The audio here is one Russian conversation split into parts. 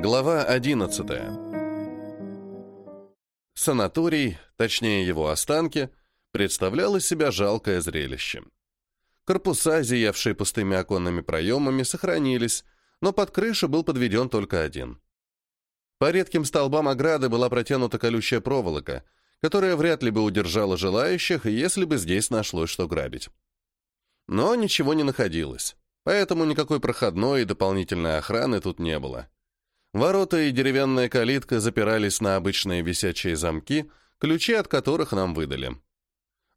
Глава 11 Санаторий, точнее его останки, представлял из себя жалкое зрелище. Корпуса, зиявшие пустыми оконными проемами, сохранились, но под крышу был подведен только один. По редким столбам ограды была протянута колючая проволока, которая вряд ли бы удержала желающих, если бы здесь нашлось что грабить. Но ничего не находилось, поэтому никакой проходной и дополнительной охраны тут не было. Ворота и деревянная калитка запирались на обычные висячие замки, ключи от которых нам выдали.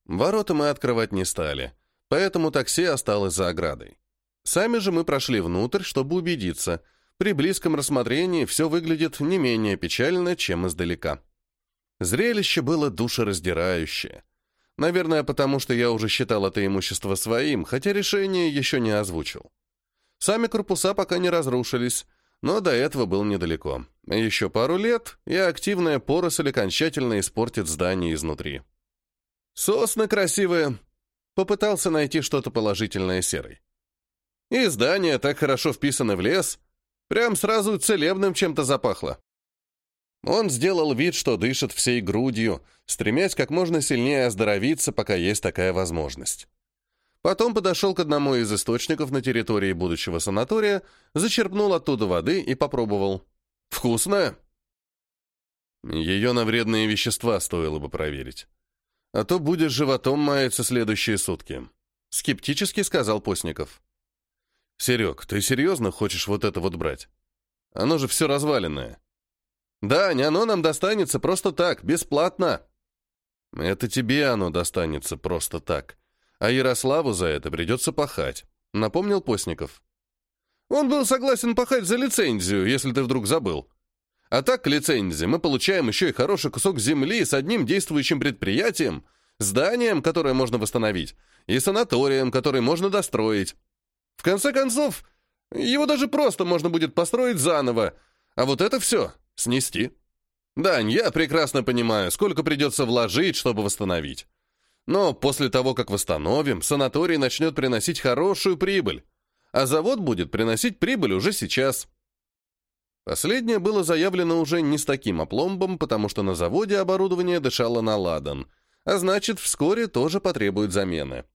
Ворота мы открывать не стали, поэтому такси осталось за оградой. Сами же мы прошли внутрь, чтобы убедиться, при близком рассмотрении все выглядит не менее печально, чем издалека. Зрелище было душераздирающее. Наверное, потому что я уже считал это имущество своим, хотя решение еще не озвучил. Сами корпуса пока не разрушились, но до этого был недалеко. Еще пару лет, и активная поросль окончательно испортит здание изнутри. Сосны красивые. Попытался найти что-то положительное серой. И здание так хорошо вписано в лес, прям сразу целебным чем-то запахло. Он сделал вид, что дышит всей грудью, стремясь как можно сильнее оздоровиться, пока есть такая возможность. Потом подошел к одному из источников на территории будущего санатория, зачерпнул оттуда воды и попробовал. «Вкусная?» Ее на вредные вещества стоило бы проверить. А то будешь животом маяться следующие сутки. Скептически сказал Постников. «Серег, ты серьезно хочешь вот это вот брать? Оно же все разваленное». Да, не оно нам достанется просто так, бесплатно. Это тебе оно достанется просто так. А Ярославу за это придется пахать, напомнил Постников. Он был согласен пахать за лицензию, если ты вдруг забыл. А так к лицензии мы получаем еще и хороший кусок земли с одним действующим предприятием, зданием, которое можно восстановить, и санаторием, который можно достроить. В конце концов, его даже просто можно будет построить заново, а вот это все Снести? Дань, я прекрасно понимаю, сколько придется вложить, чтобы восстановить. Но после того, как восстановим, санаторий начнет приносить хорошую прибыль, а завод будет приносить прибыль уже сейчас. Последнее было заявлено уже не с таким опломбом, потому что на заводе оборудование дышало на ладан, а значит, вскоре тоже потребует замены.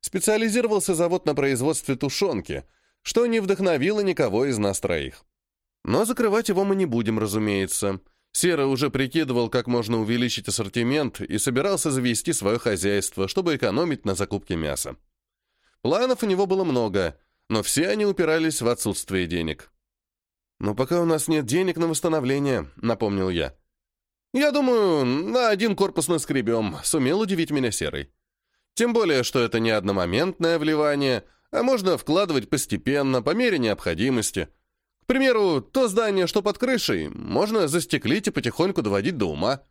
Специализировался завод на производстве тушенки, что не вдохновило никого из нас троих. Но закрывать его мы не будем, разумеется. Сера уже прикидывал, как можно увеличить ассортимент и собирался завести свое хозяйство, чтобы экономить на закупке мяса. Планов у него было много, но все они упирались в отсутствие денег. «Но пока у нас нет денег на восстановление», — напомнил я. «Я думаю, на один корпус наскребем», — сумел удивить меня Серый. «Тем более, что это не одномоментное вливание, а можно вкладывать постепенно, по мере необходимости» примеру, то здание, что под крышей, можно застеклить и потихоньку доводить до ума.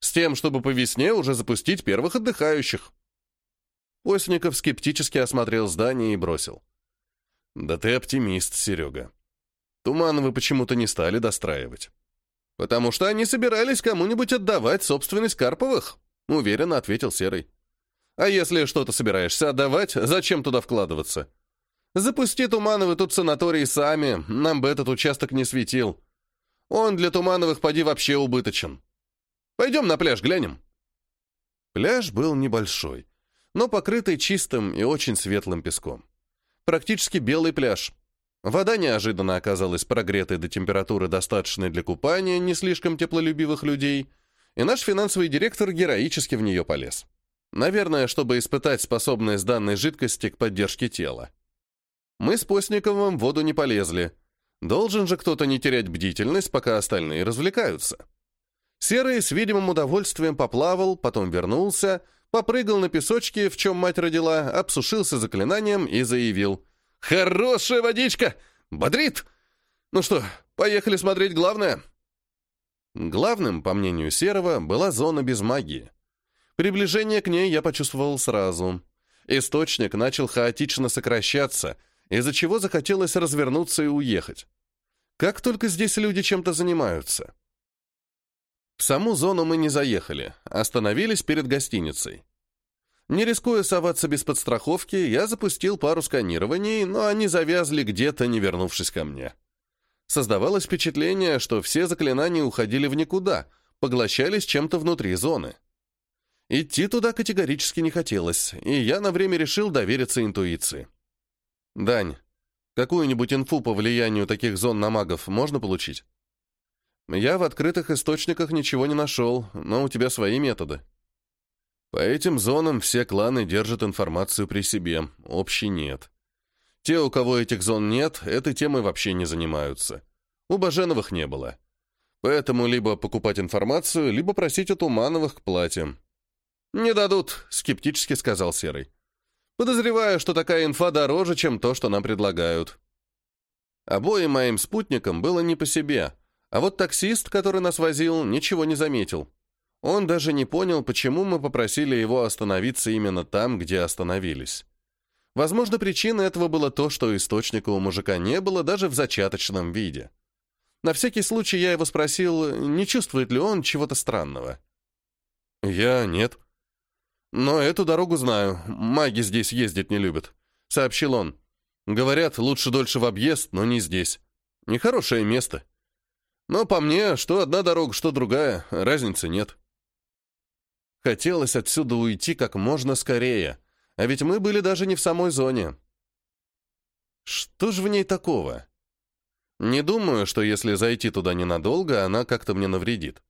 С тем, чтобы по весне уже запустить первых отдыхающих. Постников скептически осмотрел здание и бросил. «Да ты оптимист, Серега. Тумановы почему-то не стали достраивать. Потому что они собирались кому-нибудь отдавать собственность Карповых», — уверенно ответил Серый. «А если что-то собираешься отдавать, зачем туда вкладываться? Запусти Тумановы тут санаторий сами, нам бы этот участок не светил. Он для Тумановых поди вообще убыточен. Пойдем на пляж глянем». Пляж был небольшой, но покрытый чистым и очень светлым песком. Практически белый пляж. Вода неожиданно оказалась прогретой до температуры, достаточной для купания не слишком теплолюбивых людей, и наш финансовый директор героически в нее полез. Наверное, чтобы испытать способность данной жидкости к поддержке тела. Мы с Постниковым в воду не полезли. Должен же кто-то не терять бдительность, пока остальные развлекаются. Серый с видимым удовольствием поплавал, потом вернулся, попрыгал на песочке, в чем мать родила, обсушился заклинанием и заявил. «Хорошая водичка! Бодрит! Ну что, поехали смотреть главное?» Главным, по мнению Серого, была зона без магии. Приближение к ней я почувствовал сразу. Источник начал хаотично сокращаться — из-за чего захотелось развернуться и уехать. Как только здесь люди чем-то занимаются. В саму зону мы не заехали, остановились перед гостиницей. Не рискуя соваться без подстраховки, я запустил пару сканирований, но они завязли где-то, не вернувшись ко мне. Создавалось впечатление, что все заклинания уходили в никуда, поглощались чем-то внутри зоны. Идти туда категорически не хотелось, и я на время решил довериться интуиции. «Дань, какую-нибудь инфу по влиянию таких зон на магов можно получить?» «Я в открытых источниках ничего не нашел, но у тебя свои методы». «По этим зонам все кланы держат информацию при себе, общей нет. Те, у кого этих зон нет, этой темой вообще не занимаются. У Баженовых не было. Поэтому либо покупать информацию, либо просить у Тумановых к плате. «Не дадут», — скептически сказал Серый. «Подозреваю, что такая инфа дороже, чем то, что нам предлагают». Обоим моим спутникам было не по себе, а вот таксист, который нас возил, ничего не заметил. Он даже не понял, почему мы попросили его остановиться именно там, где остановились. Возможно, причиной этого было то, что источника у мужика не было даже в зачаточном виде. На всякий случай я его спросил, не чувствует ли он чего-то странного. «Я нет». «Но эту дорогу знаю. Маги здесь ездить не любят», — сообщил он. «Говорят, лучше дольше в объезд, но не здесь. Нехорошее место. Но по мне, что одна дорога, что другая, разницы нет». Хотелось отсюда уйти как можно скорее — а ведь мы были даже не в самой зоне. Что же в ней такого? Не думаю, что если зайти туда ненадолго, она как-то мне навредит.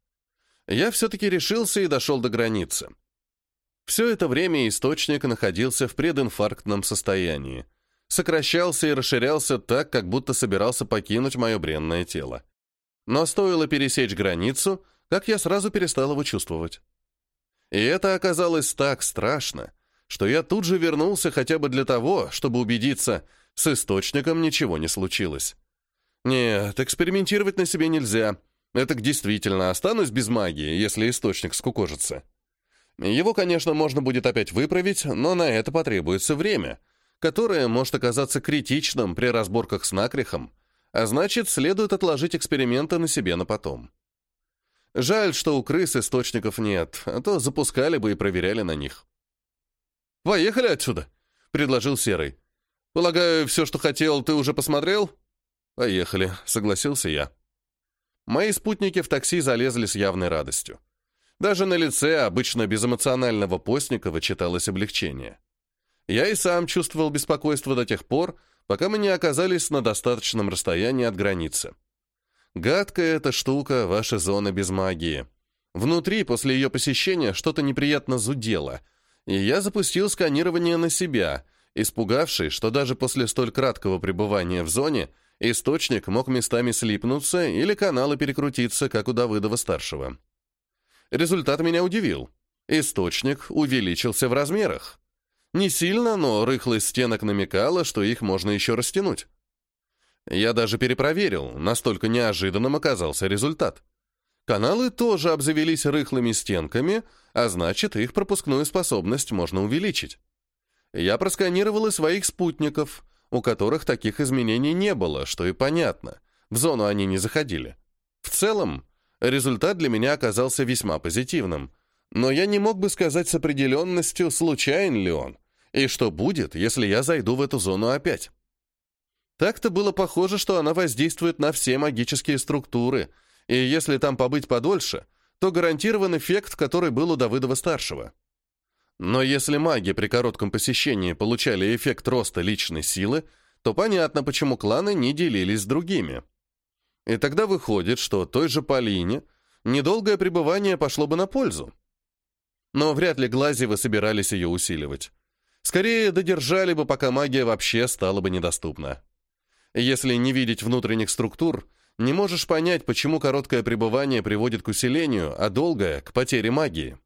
Я все-таки решился и дошел до границы. Все это время источник находился в прединфарктном состоянии. Сокращался и расширялся так, как будто собирался покинуть мое бренное тело. Но стоило пересечь границу, как я сразу перестал его чувствовать. И это оказалось так страшно, что я тут же вернулся хотя бы для того, чтобы убедиться, с источником ничего не случилось. Нет, экспериментировать на себе нельзя. Это действительно останусь без магии, если источник скукожится. Его, конечно, можно будет опять выправить, но на это потребуется время, которое может оказаться критичным при разборках с накрихом, а значит, следует отложить эксперименты на себе на потом. Жаль, что у крыс источников нет, а то запускали бы и проверяли на них. «Поехали отсюда», — предложил Серый. «Полагаю, все, что хотел, ты уже посмотрел?» «Поехали», — согласился я. Мои спутники в такси залезли с явной радостью. Даже на лице обычно безэмоционального постника читалось облегчение. Я и сам чувствовал беспокойство до тех пор, пока мы не оказались на достаточном расстоянии от границы. Гадкая эта штука, ваша зона без магии. Внутри, после ее посещения, что-то неприятно зудело — и я запустил сканирование на себя, испугавшись, что даже после столь краткого пребывания в зоне источник мог местами слипнуться или каналы перекрутиться, как у Давыдова-старшего. Результат меня удивил. Источник увеличился в размерах. Не сильно, но рыхлость стенок намекала, что их можно еще растянуть. Я даже перепроверил, настолько неожиданным оказался результат. Каналы тоже обзавелись рыхлыми стенками, а значит, их пропускную способность можно увеличить. Я просканировал и своих спутников, у которых таких изменений не было, что и понятно. В зону они не заходили. В целом, результат для меня оказался весьма позитивным, но я не мог бы сказать с определенностью, случайен ли он, и что будет, если я зайду в эту зону опять. Так-то было похоже, что она воздействует на все магические структуры, и если там побыть подольше, то гарантирован эффект, который был у Давыдова-старшего. Но если маги при коротком посещении получали эффект роста личной силы, то понятно, почему кланы не делились с другими. И тогда выходит, что той же Полине недолгое пребывание пошло бы на пользу. Но вряд ли Глазевы собирались ее усиливать. Скорее, додержали бы, пока магия вообще стала бы недоступна. Если не видеть внутренних структур, не можешь понять, почему короткое пребывание приводит к усилению, а долгое — к потере магии.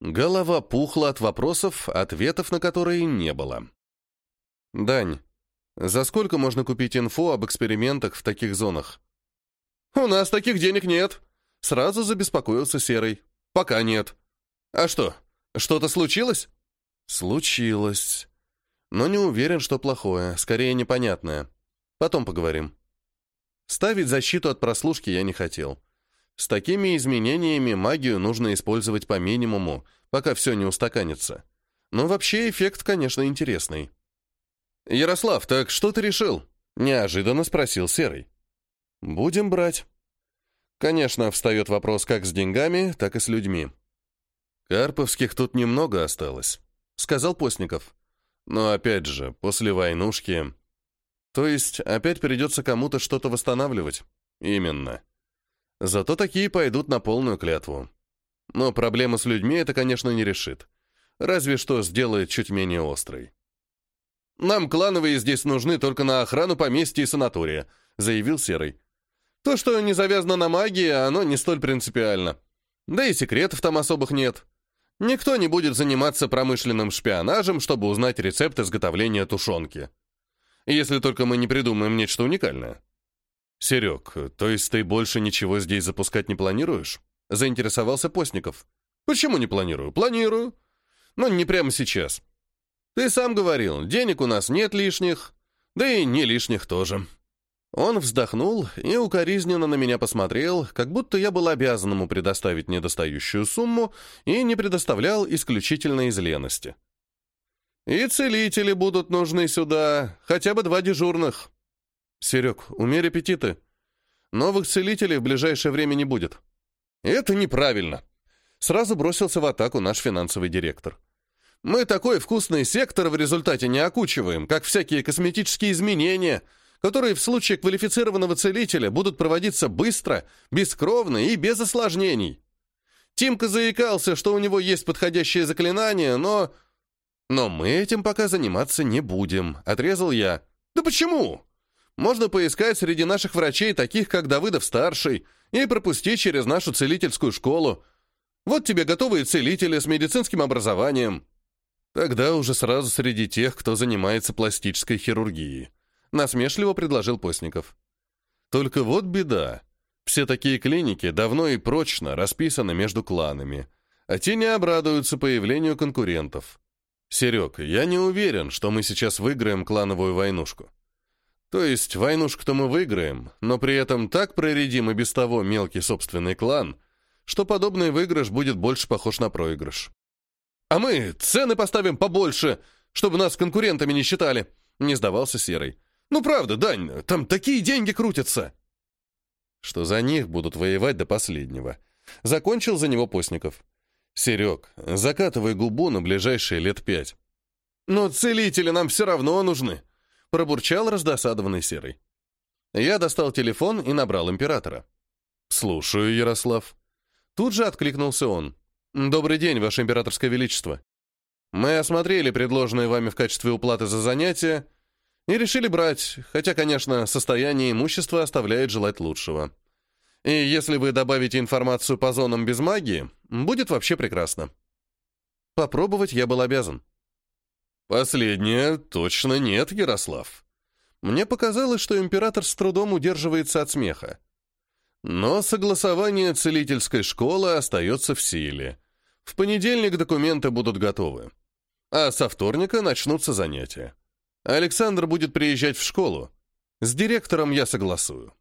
Голова пухла от вопросов, ответов на которые не было. «Дань, за сколько можно купить инфу об экспериментах в таких зонах?» «У нас таких денег нет», — сразу забеспокоился Серый. «Пока нет». «А что, что-то случилось?» «Случилось. Но не уверен, что плохое, скорее непонятное. Потом поговорим». Ставить защиту от прослушки я не хотел. С такими изменениями магию нужно использовать по минимуму, пока все не устаканится. Но вообще эффект, конечно, интересный. «Ярослав, так что ты решил?» — неожиданно спросил Серый. Будем брать. Конечно, встает вопрос как с деньгами, так и с людьми. Карповских тут немного осталось, сказал Постников. Но опять же, после войнушки... То есть опять придется кому-то что-то восстанавливать. Именно. Зато такие пойдут на полную клятву. Но проблему с людьми это, конечно, не решит. Разве что сделает чуть менее острой. «Нам клановые здесь нужны только на охрану поместья и санатория», — заявил Серый. «То, что не завязано на магии, оно не столь принципиально. Да и секретов там особых нет. Никто не будет заниматься промышленным шпионажем, чтобы узнать рецепт изготовления тушенки. Если только мы не придумаем нечто уникальное». «Серег, то есть ты больше ничего здесь запускать не планируешь?» — заинтересовался Постников. «Почему не планирую? Планирую. Но не прямо сейчас. Ты сам говорил, денег у нас нет лишних, да и не лишних тоже». Он вздохнул и укоризненно на меня посмотрел, как будто я был обязан ему предоставить недостающую сумму и не предоставлял исключительно из лености. «И целители будут нужны сюда, хотя бы два дежурных». «Серег, умерь аппетиты. Новых целителей в ближайшее время не будет». «Это неправильно», — сразу бросился в атаку наш финансовый директор. «Мы такой вкусный сектор в результате не окучиваем, как всякие косметические изменения, которые в случае квалифицированного целителя будут проводиться быстро, бескровно и без осложнений. Тимка заикался, что у него есть подходящее заклинание, но... Но мы этим пока заниматься не будем, отрезал я. Да почему? Можно поискать среди наших врачей таких, как Давыдов-старший, и пропустить через нашу целительскую школу. Вот тебе готовые целители с медицинским образованием. Тогда уже сразу среди тех, кто занимается пластической хирургией. Насмешливо предложил Постников. Только вот беда. Все такие клиники давно и прочно расписаны между кланами, а те не обрадуются появлению конкурентов. Серег, я не уверен, что мы сейчас выиграем клановую войнушку. То есть войнушку-то мы выиграем, но при этом так проредим и без того мелкий собственный клан, что подобный выигрыш будет больше похож на проигрыш. «А мы цены поставим побольше, чтобы нас конкурентами не считали», — не сдавался Серый. «Ну правда, Дань, там такие деньги крутятся». Что за них будут воевать до последнего. Закончил за него Постников. «Серег, закатывай губу на ближайшие лет пять». «Но целители нам все равно нужны», Пробурчал раздосадованный серый. Я достал телефон и набрал императора. «Слушаю, Ярослав». Тут же откликнулся он. «Добрый день, Ваше Императорское Величество. Мы осмотрели предложенные вами в качестве уплаты за занятия и решили брать, хотя, конечно, состояние имущества оставляет желать лучшего. И если вы добавите информацию по зонам без магии, будет вообще прекрасно. Попробовать я был обязан. «Последнее точно нет, Ярослав». Мне показалось, что император с трудом удерживается от смеха. Но согласование целительской школы остается в силе. В понедельник документы будут готовы. А со вторника начнутся занятия. Александр будет приезжать в школу. С директором я согласую.